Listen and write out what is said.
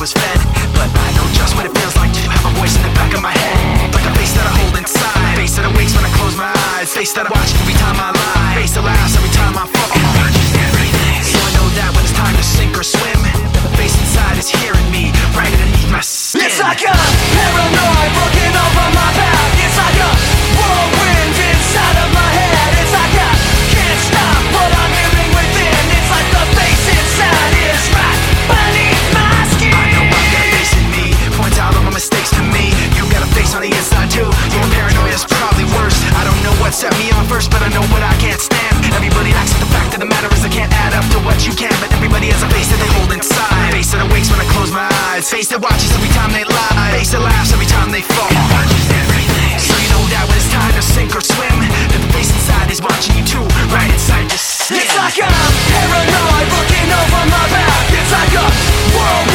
was fed. But I know just what it feels like to have a voice in the back of my head. Like a face that I hold inside. Face that awakes when I close my eyes. Face that I watch every time I lie. Face that laughs every time I fall. So I know that when it's time to sink or swim, the face inside is hearing me right underneath my skin. It's like a I can't stand. Everybody acts at the fact of the matter is I can't add up to what you can. But everybody has a face that they hold inside. A Face that awakes when I close my eyes. A Face that watches every time they lie. A Face that laughs every time they fall. It watches everything. So you know that when it's time to sink or swim, that the face inside is watching you too, right inside your skin. It's like I'm paranoid, looking over my back. It's like a world.